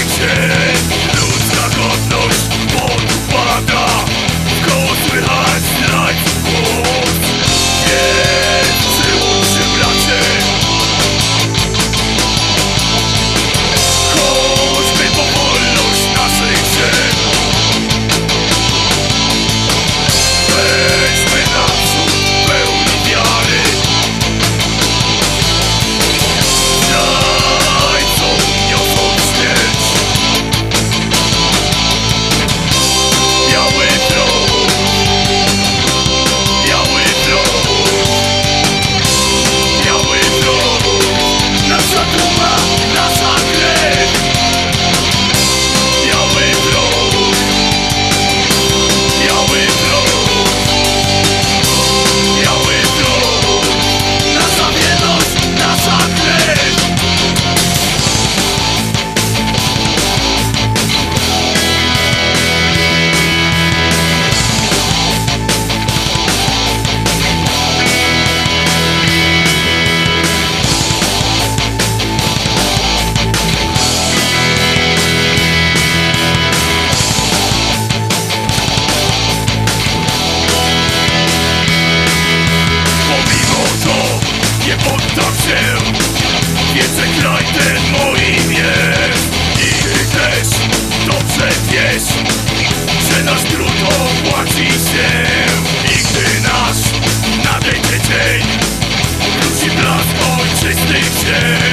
exist ten moim jest. I ty też dobrze wiesz Że nasz trud opłaci się. I gdy nasz nadejdzie dzień Wróci blask ojczystych ziem